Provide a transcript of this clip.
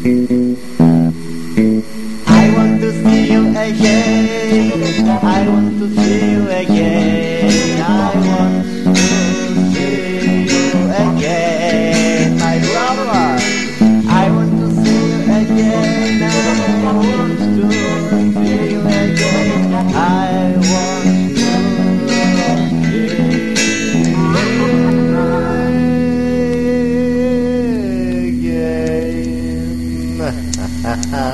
I want to see you again. I want to see you again. I want to see you again, my lover. I want to see you again. I want Ha ha ha.